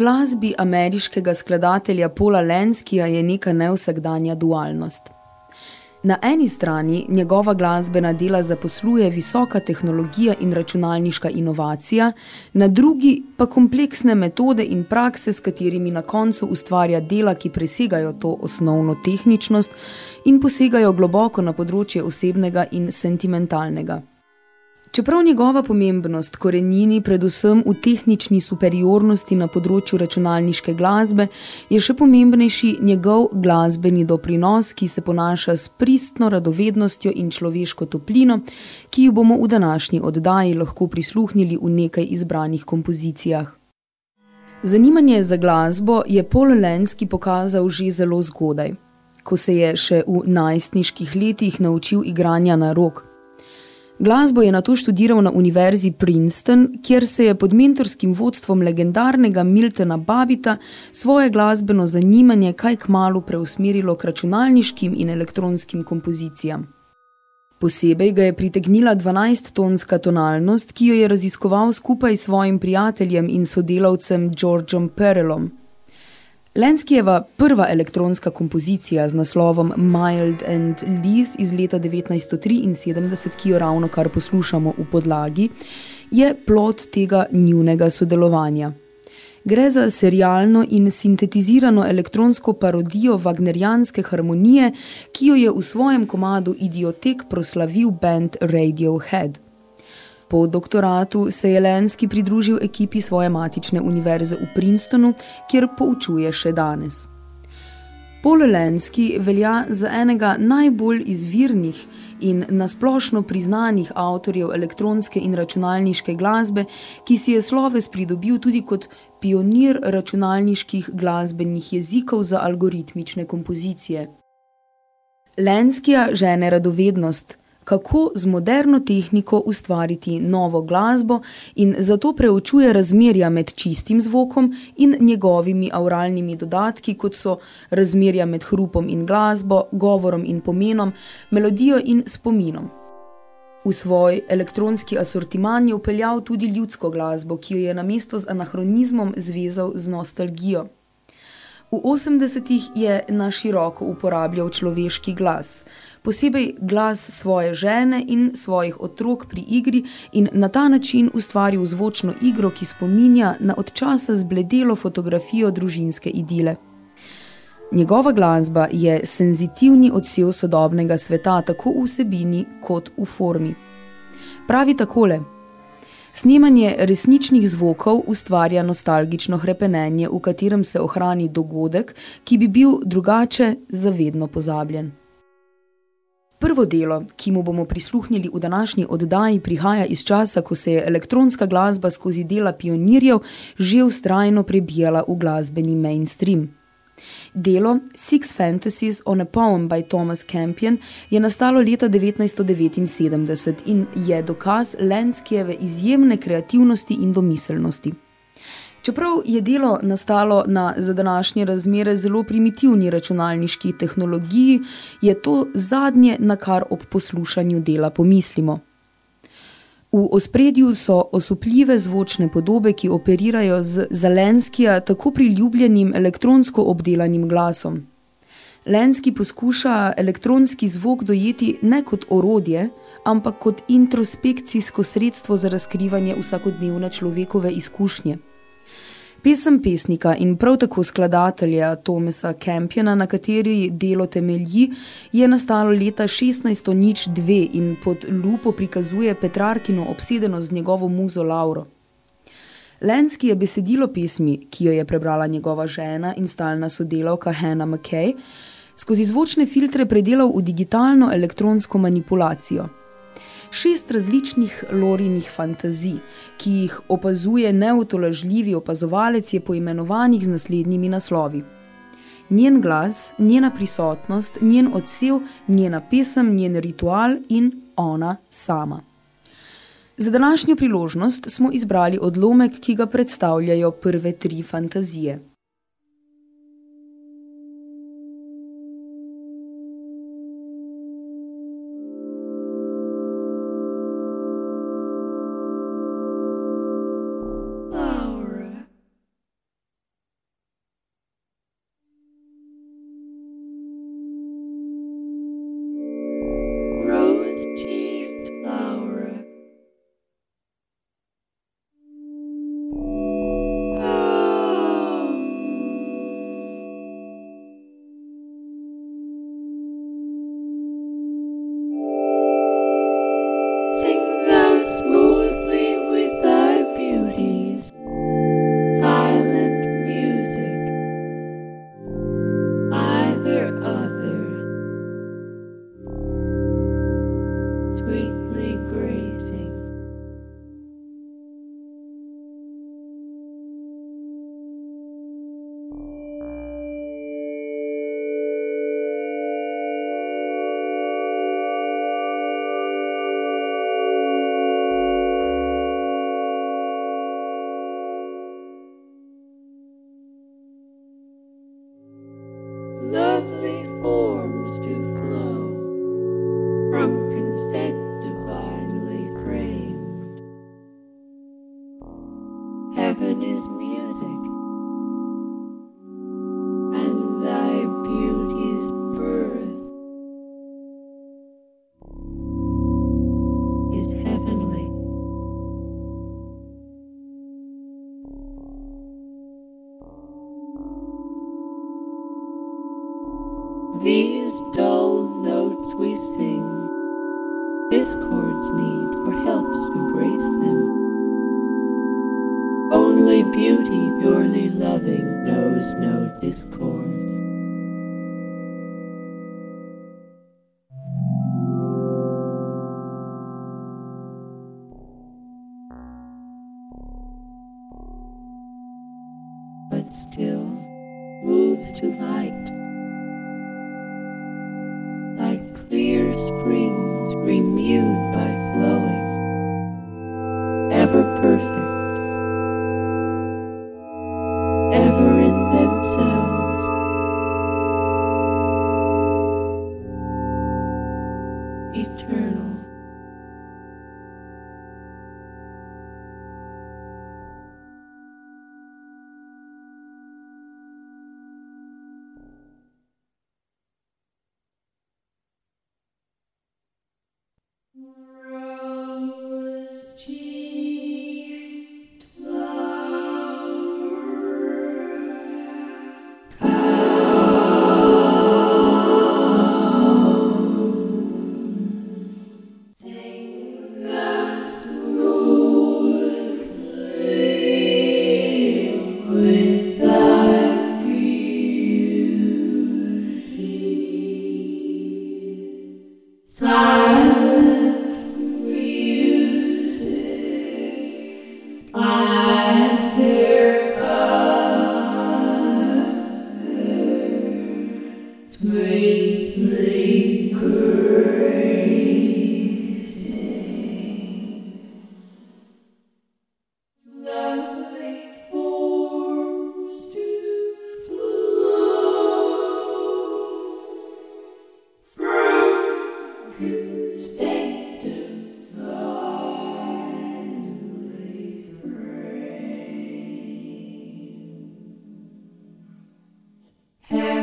Glasbi ameriškega skladatelja Paula Lenskija je neka nevsakdanja dualnost. Na eni strani njegova glasbena dela zaposluje visoka tehnologija in računalniška inovacija, na drugi pa kompleksne metode in prakse, s katerimi na koncu ustvarja dela, ki presegajo to osnovno tehničnost in posegajo globoko na področje osebnega in sentimentalnega. Čeprav njegova pomembnost korenini predvsem v tehnični superiornosti na področju računalniške glasbe, je še pomembnejši njegov glasbeni doprinos, ki se ponaša s pristno radovednostjo in človeško toplino, ki jo bomo v današnji oddaji lahko prisluhnili v nekaj izbranih kompozicijah. Zanimanje za glasbo je Paul Lenski pokazal že zelo zgodaj, ko se je še v najstniških letih naučil igranja na rok. Glasbo je nato študiral na univerzi Princeton, kjer se je pod mentorskim vodstvom legendarnega Miltona Babita svoje glasbeno zanimanje kaj kmalu preusmerilo k računalniškim in elektronskim kompozicijam. Posebej ga je pritegnila 12-tonska tonalnost, ki jo je raziskoval skupaj s svojim prijateljem in sodelavcem Georgeom Perelom – Lenskijeva prva elektronska kompozicija z naslovom Mild and Lease iz leta 1973, ki jo ravno kar poslušamo v podlagi, je plot tega njunega sodelovanja. Gre za serialno in sintetizirano elektronsko parodijo wagnerijanske harmonije, ki jo je v svojem komadu Idiotek proslavil band Radiohead. Po doktoratu se je Lenski pridružil ekipi svoje matične univerze v Princetonu, kjer poučuje še danes. Paul Lenski velja za enega najbolj izvirnih in nasplošno priznanih avtorjev elektronske in računalniške glasbe, ki si je sloves pridobil tudi kot pionir računalniških glasbenih jezikov za algoritmične kompozicije. Lenskija žene radovednost, kako z moderno tehniko ustvariti novo glasbo in zato preučuje razmerja med čistim zvokom in njegovimi auralnimi dodatki, kot so razmerja med hrupom in glasbo, govorom in pomenom, melodijo in spominom. V svoj elektronski asortiman je upeljal tudi ljudsko glasbo, ki jo je na mesto z anahronizmom zvezal z nostalgijo. V 80-ih je na široko uporabljal človeški glas, posebej glas svoje žene in svojih otrok pri igri in na ta način ustvaril zvočno igro, ki spominja na odčasa zbledelo fotografijo družinske idile. Njegova glasba je senzitivni odsev sodobnega sveta tako v vsebini kot v formi. Pravi takole – Snemanje resničnih zvokov ustvarja nostalgično hrepenenje, v katerem se ohrani dogodek, ki bi bil drugače zavedno pozabljen. Prvo delo, ki mu bomo prisluhnili v današnji oddaji, prihaja iz časa, ko se je elektronska glasba skozi dela pionirjev že ustrajno prebijala v glasbeni mainstream. Delo Six Fantasies on a Poem by Thomas Campion je nastalo leta 1979 in je dokaz Lenskijeve izjemne kreativnosti in domiselnosti. Čeprav je delo nastalo na za današnje razmere zelo primitivni računalniški tehnologiji, je to zadnje, na kar ob poslušanju dela pomislimo – V ospredju so osupljive zvočne podobe, ki operirajo z Zelenskija tako priljubljenim elektronsko obdelanim glasom. Lenski poskuša elektronski zvok dojeti ne kot orodje, ampak kot introspekcijsko sredstvo za razkrivanje vsakodnevne človekove izkušnje. Pesem pesnika in prav tako skladatelja Tomesa Campiona, na kateri delo temelji, je nastalo leta 1602 in pod lupo prikazuje Petrarkino obsedeno z njegovo muzo Lauro. Lenski je besedilo pesmi, ki jo je prebrala njegova žena in stalna sodelavka Hannah McKay, skozi zvočne filtre predelal v digitalno elektronsko manipulacijo – šest različnih lorinih fantazij, ki jih opazuje neutolažljivi opazovalec, je poimenovanih z naslednjimi naslovi. Njen glas, njena prisotnost, njen odsev, njena pesem, njen ritual in ona sama. Za današnjo priložnost smo izbrali odlomek, ki ga predstavljajo prve tri fantazije.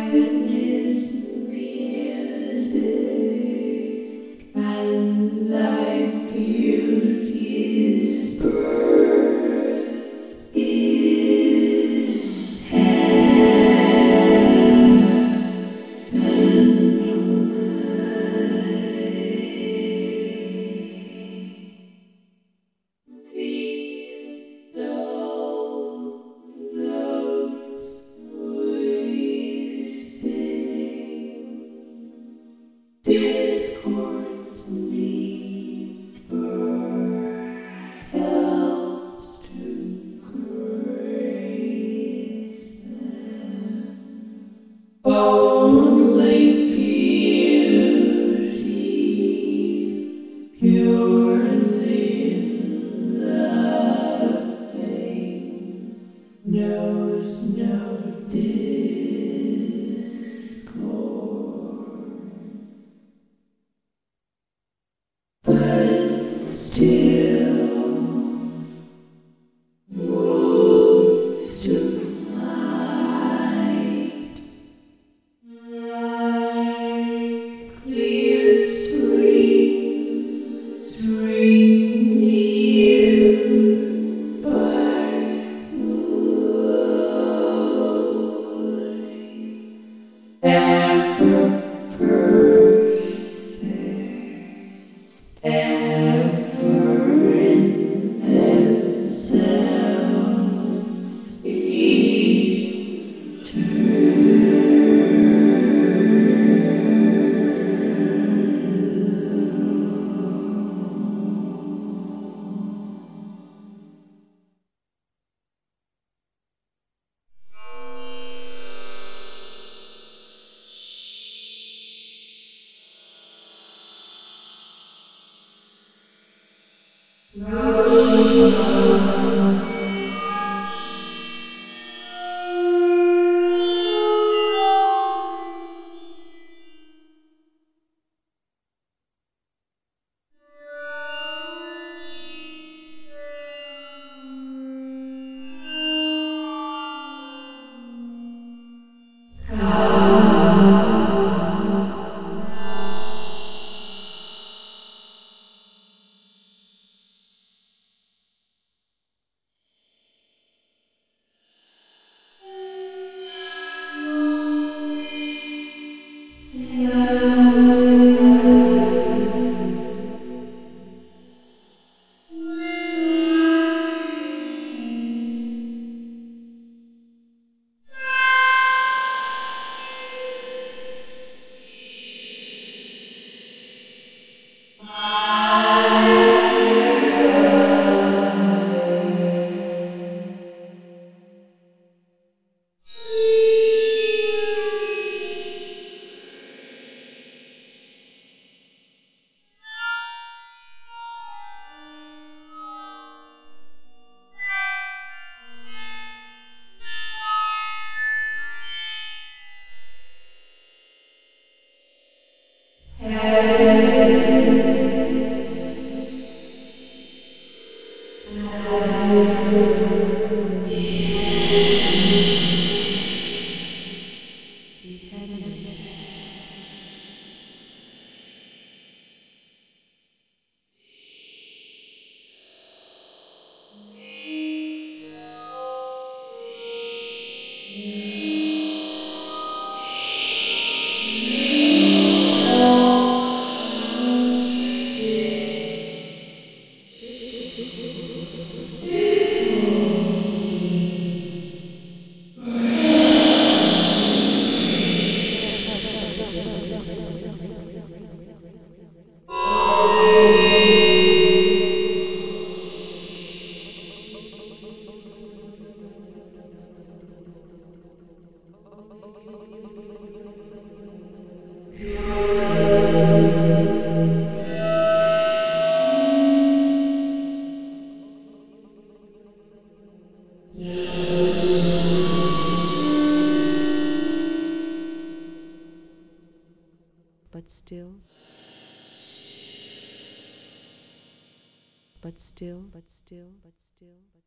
Amen. still but still but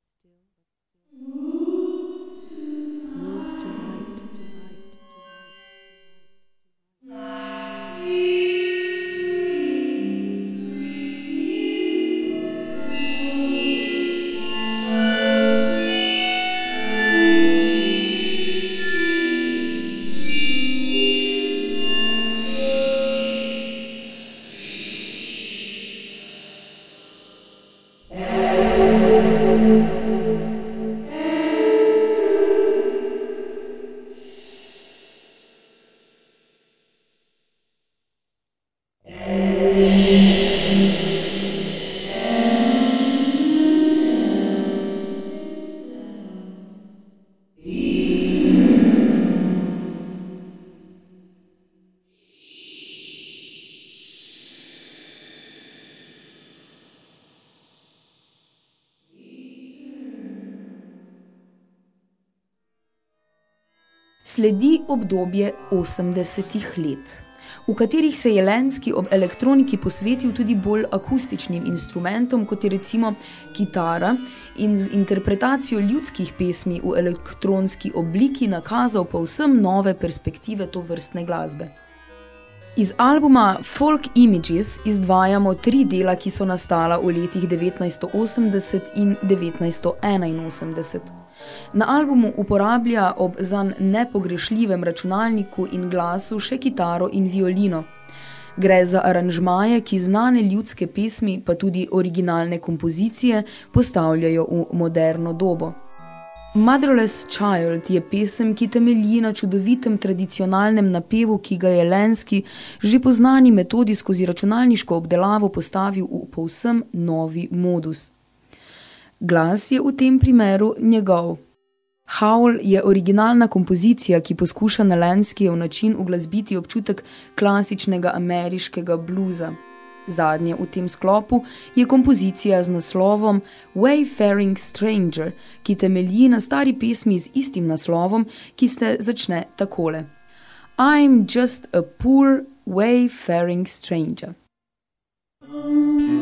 Sledi obdobje 80-ih let. v katerih se je Lenski ob elektroniki posvetil tudi bolj akustičnim instrumentom, kot je recimo kitara in z interpretacijo ljudskih pesmi v elektronski obliki nakazal povsem nove perspektive to vrstne glasbe. Iz albuma Folk Images izdvajamo tri dela, ki so nastala v letih 1980 in 1981. Na albumu uporablja ob zan nepogrešljivem računalniku in glasu še kitaro in violino. Gre za aranžmaje, ki znane ljudske pesmi, pa tudi originalne kompozicije, postavljajo v moderno dobo. Motherless Child je pesem, ki temelji na čudovitem tradicionalnem napevu, ki ga je Lenski že po znani metodi skozi računalniško obdelavo postavil v povsem novi modus. Glas je v tem primeru njegov. Howl je originalna kompozicija, ki poskuša na Lenskijev način uglasbiti občutek klasičnega ameriškega bluza. Zadnje v tem sklopu je kompozicija z naslovom Wayfaring Stranger, ki temelji na stari pesmi z istim naslovom, ki se začne takole. I'm just a poor wayfaring stranger. Ko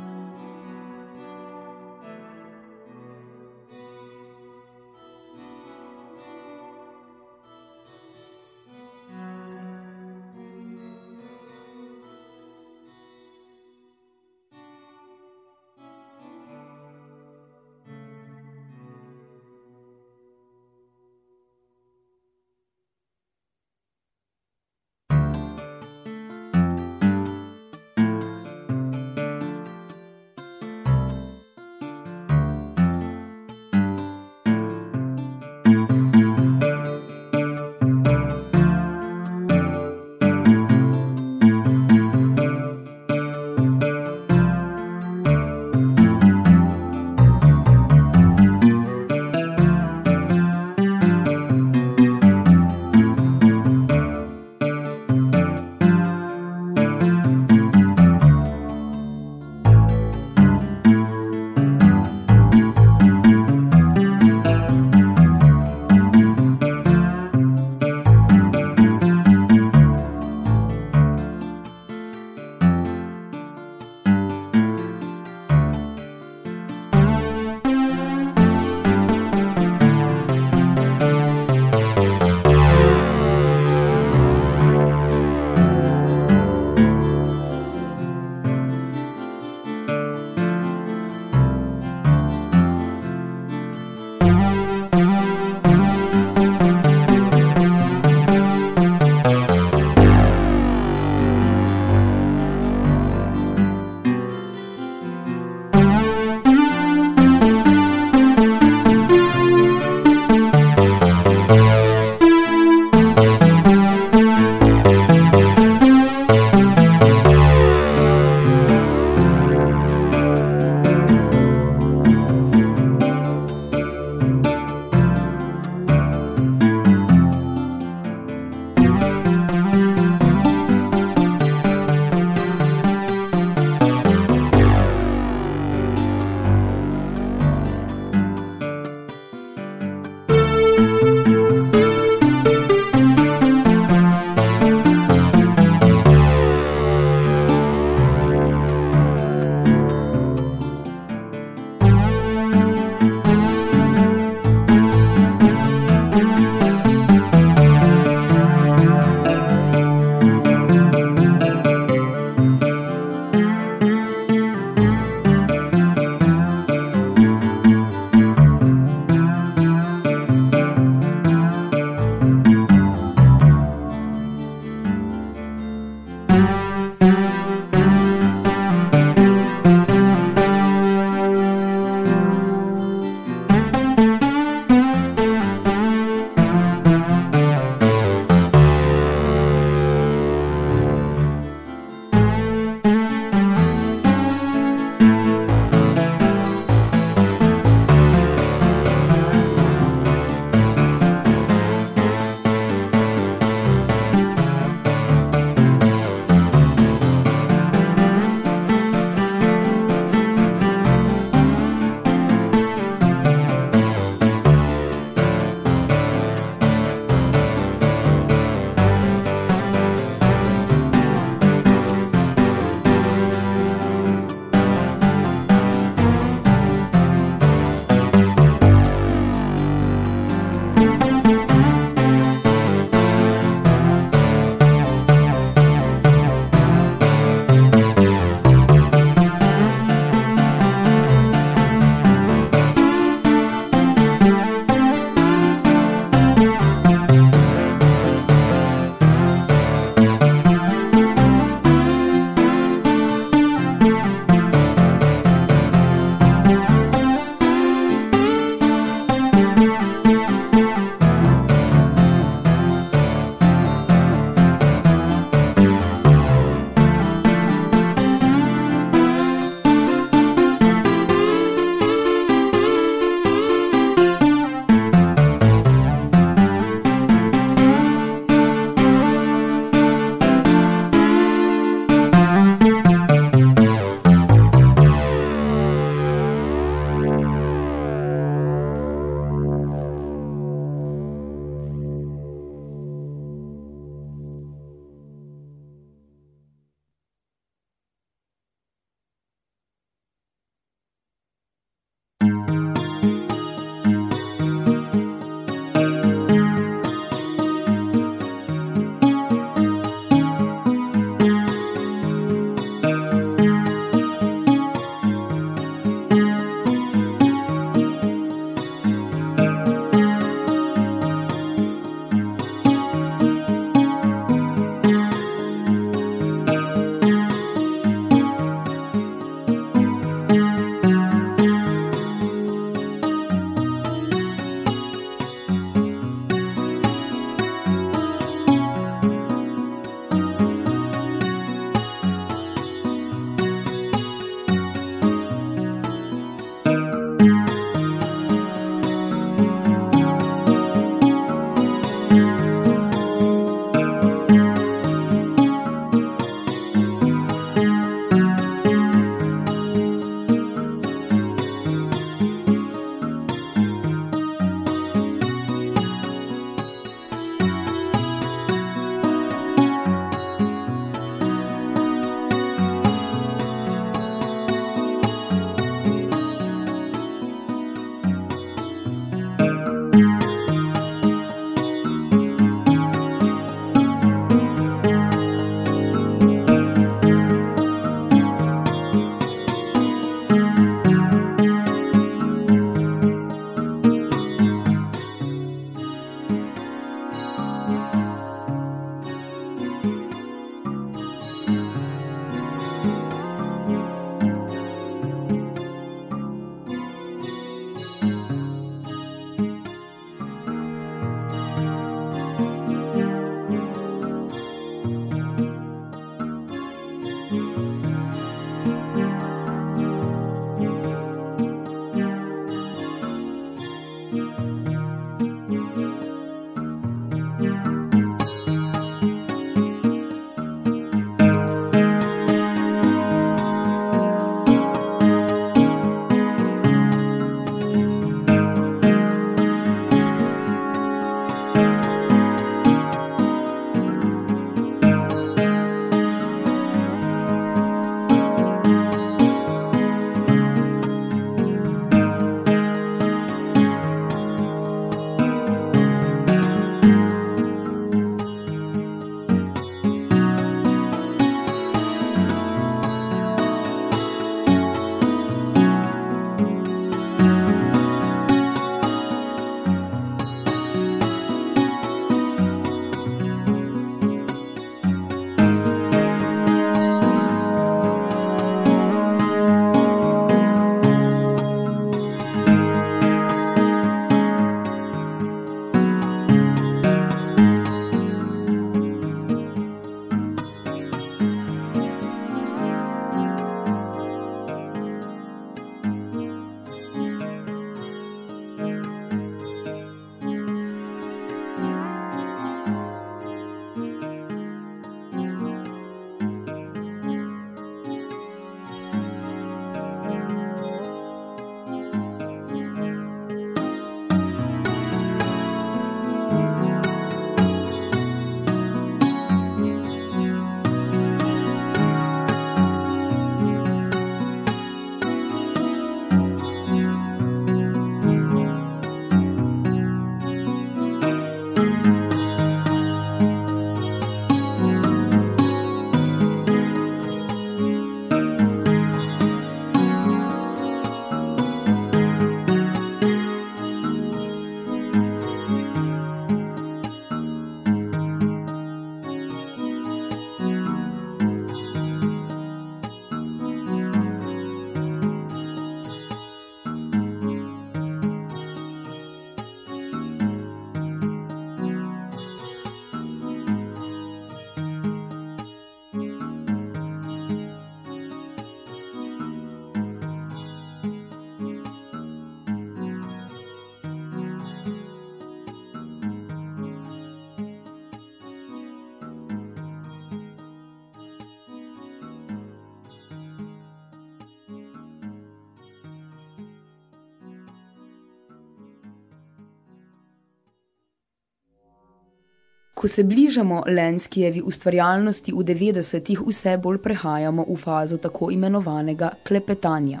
se bližamo Lenskijevi ustvarjalnosti v 90-ih, vse bolj prehajamo v fazo tako imenovanega klepetanja.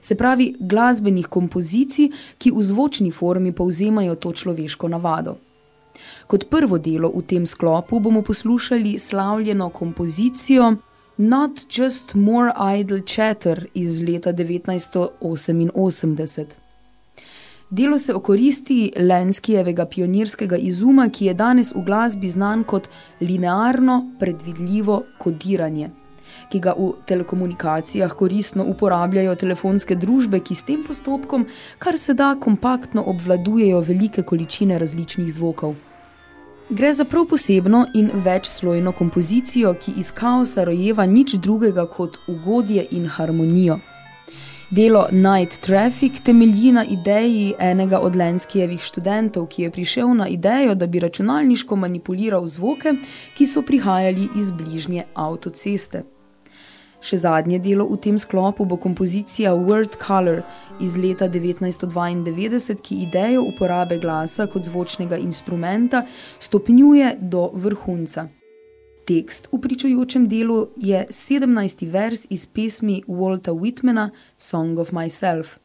Se pravi glasbenih kompozicij, ki v zvočni formi povzemajo to človeško navado. Kot prvo delo v tem sklopu bomo poslušali slavljeno kompozicijo Not Just More Idle Chatter iz leta 1988. Delo se okoristi Lenskijevega pionirskega izuma, ki je danes v glasbi znan kot linearno predvidljivo kodiranje, ki ga v telekomunikacijah koristno uporabljajo telefonske družbe, ki s tem postopkom kar se da kompaktno obvladujejo velike količine različnih zvokov. Gre za prav posebno in večslojno kompozicijo, ki iz kaosa rojeva nič drugega kot ugodje in harmonijo. Delo Night Traffic temelji na ideji enega od Lenskijevih študentov, ki je prišel na idejo, da bi računalniško manipuliral zvoke, ki so prihajali iz bližnje avtoceste. Še zadnje delo v tem sklopu bo kompozicija Word Color iz leta 1992, ki idejo uporabe glasa kot zvočnega instrumenta stopnjuje do vrhunca. Tekst v pričujočem delu je 17. vers iz pesmi Walta Whitmana Song of Myself.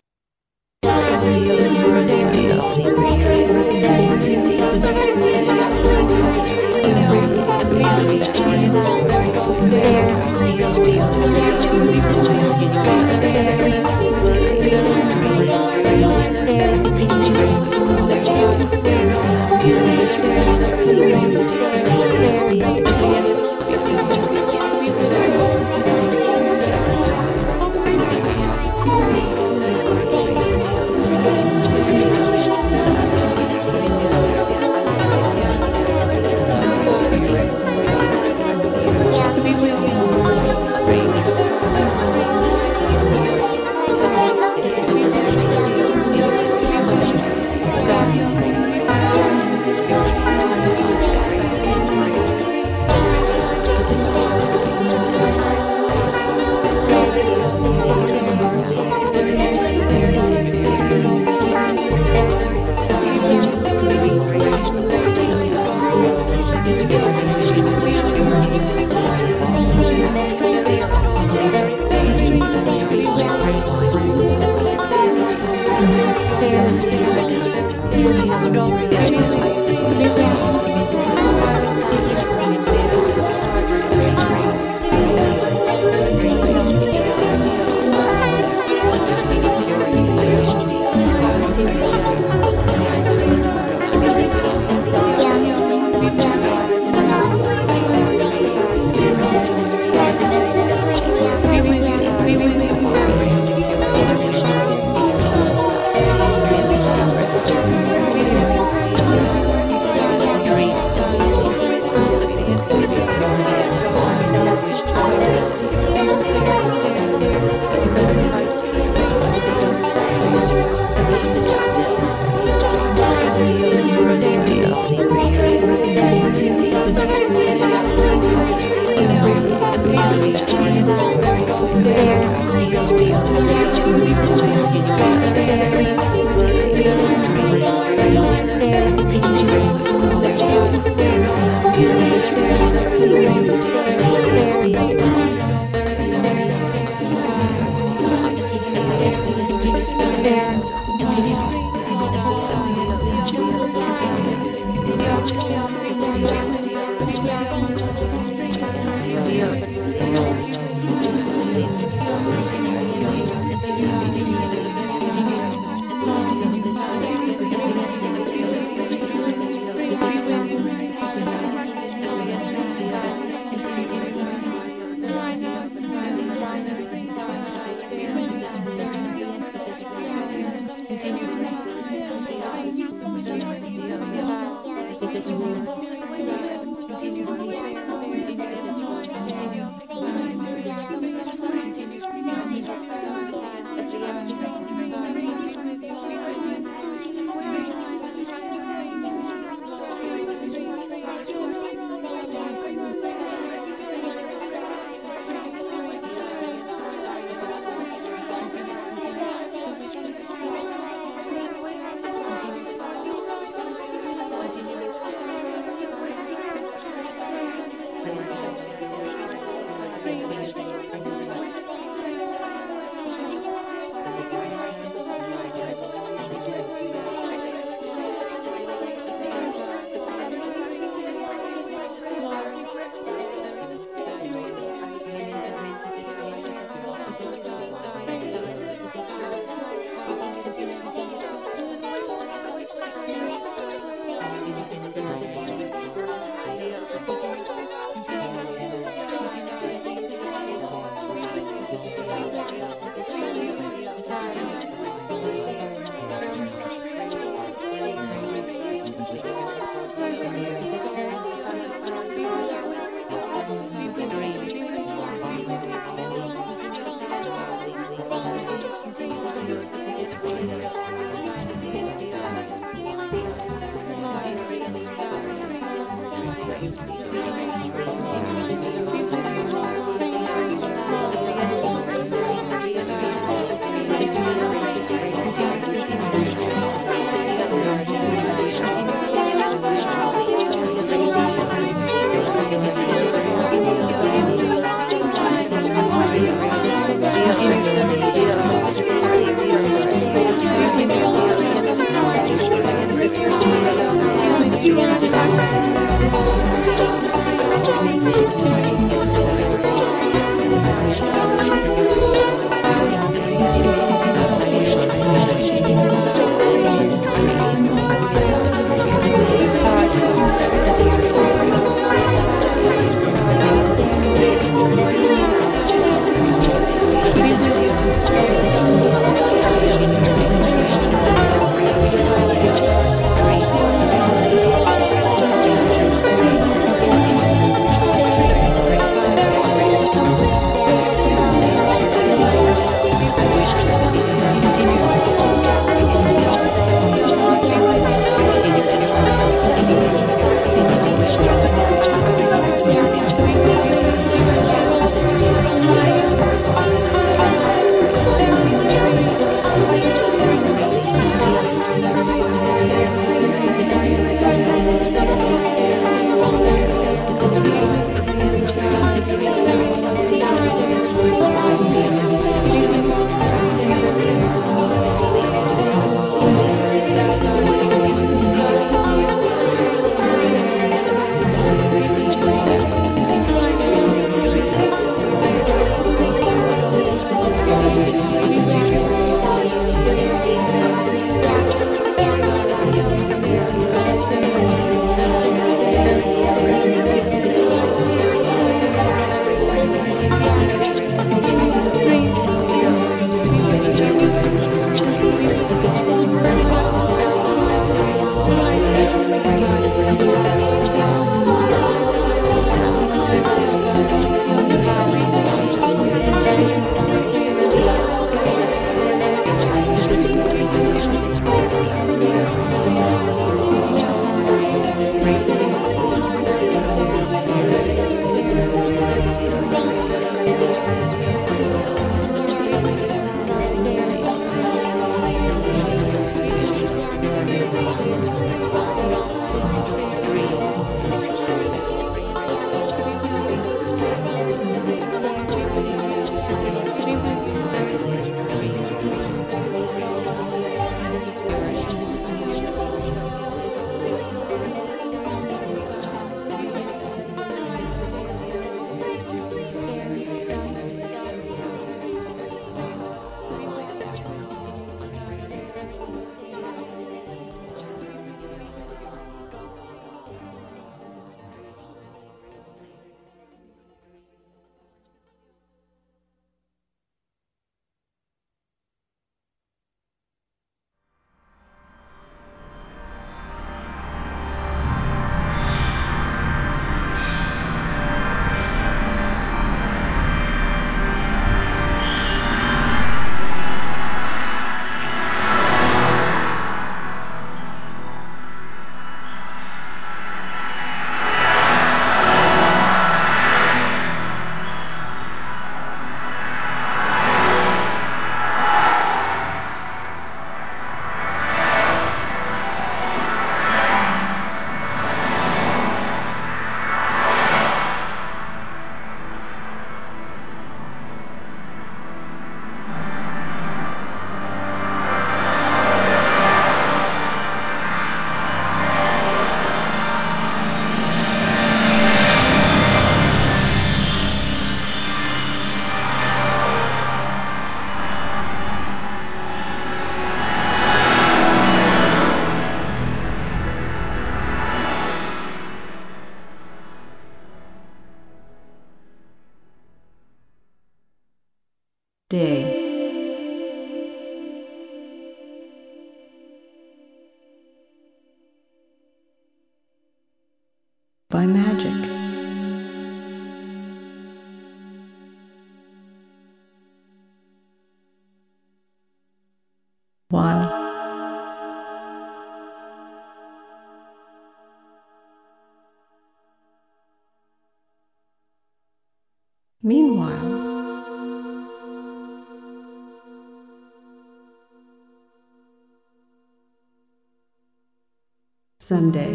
Someday.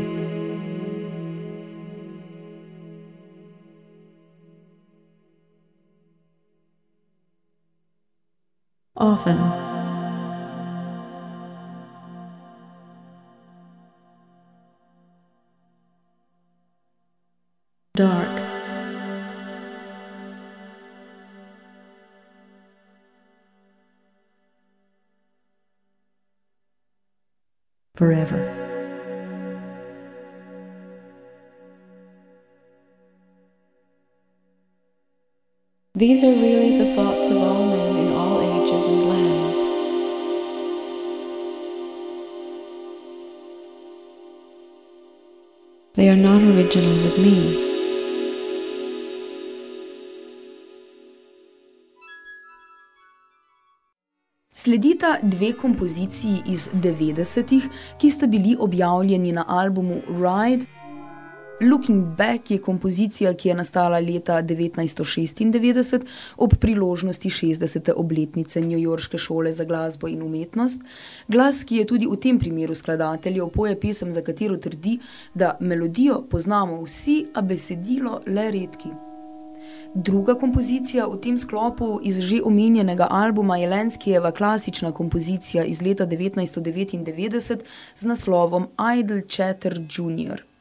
Often. Dark. Forever. These are really the thoughts of all men in all ages and lands. They are not original with me. Sledita dve kompoziciji iz 90-ih, ki sta bili objavljeni na albumu Ride. Looking Back je kompozicija, ki je nastala leta 1996 ob priložnosti 60. obletnice Newyorške šole za glasbo in umetnost. Glas, ki je tudi v tem primeru skladateljev, poje pesem, za katero trdi, da melodijo poznamo vsi, a besedilo le redki. Druga kompozicija v tem sklopu iz že omenjenega albuma je Lenskijeva klasična kompozicija iz leta 1999 z naslovom Idle Chatter Jr.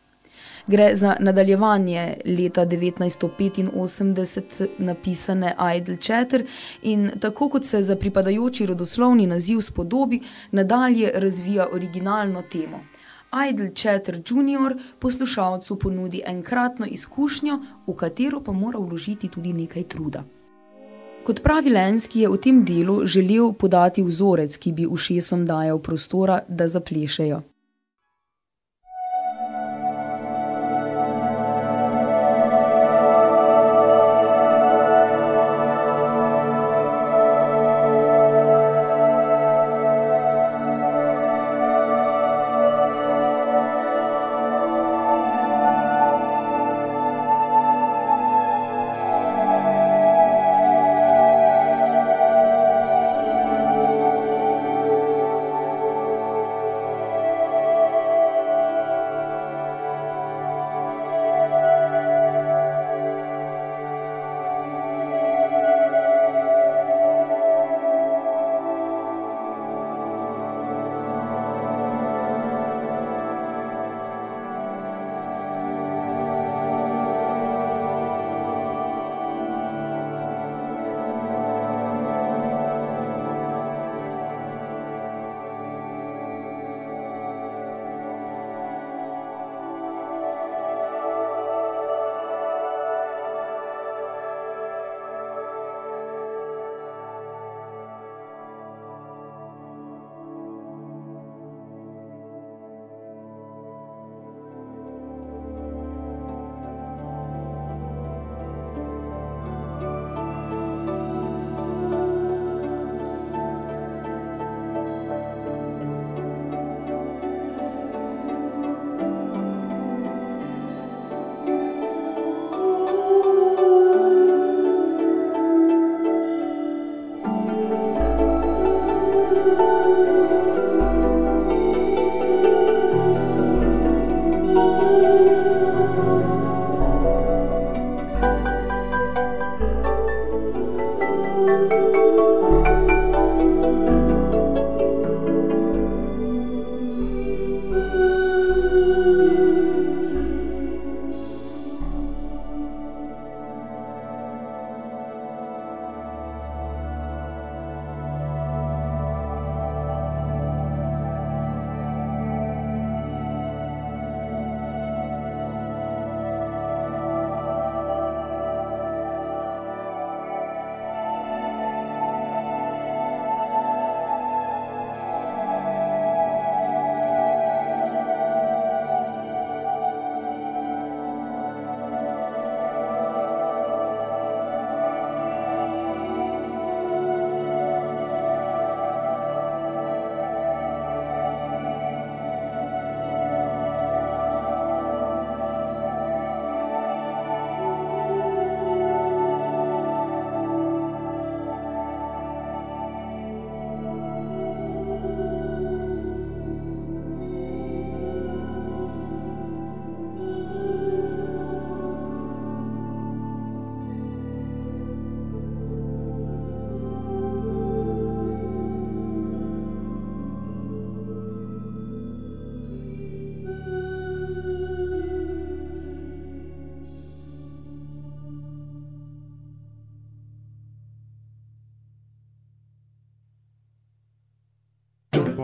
Gre za nadaljevanje leta 1985 napisane Idle Chatter in tako kot se za pripadajoči rodoslovni naziv spodobi, nadalje razvija originalno temo. Idle Chatter Jr. poslušalcu ponudi enkratno izkušnjo, v katero pa mora vložiti tudi nekaj truda. Kot pravi Lenski je v tem delu želel podati vzorec, ki bi ušesom dajal prostora, da zaplešejo.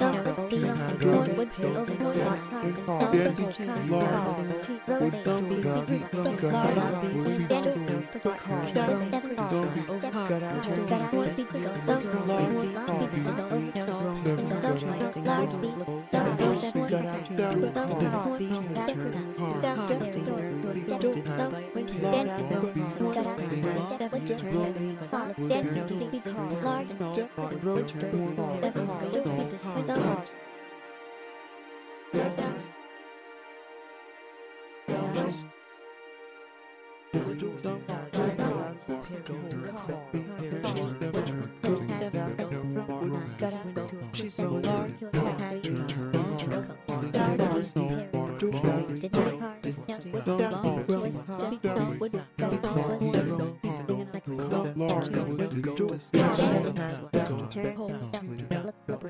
Don't Large,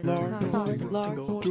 Lord, Lord, Lord,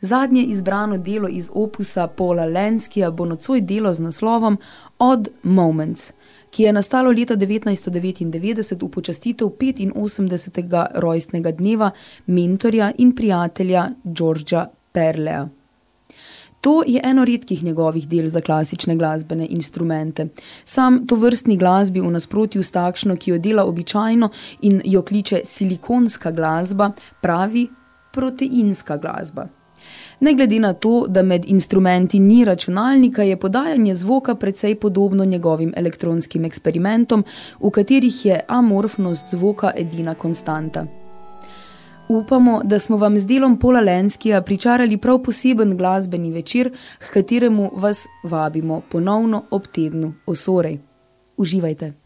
Zadnje izbrano delo iz opusa Paula Lenskija bo nocoj delo z naslovom Odd Moments, ki je nastalo leta 1999 v počastitev 85. rojstnega dneva mentorja in prijatelja Georgea Perlea. To je eno redkih njegovih del za klasične glasbene instrumente. Sam to vrstni glasbi v nasprotju s takšno, ki jo dela običajno in jo kliče silikonska glasba, pravi proteinska glasba. Ne glede na to, da med instrumenti ni računalnika, je podajanje zvoka precej podobno njegovim elektronskim eksperimentom, v katerih je amorfnost zvoka edina konstanta. Upamo, da smo vam z delom Pola Lenskija pričarali prav poseben glasbeni večer, k kateremu vas vabimo ponovno ob tednu osorej. Uživajte!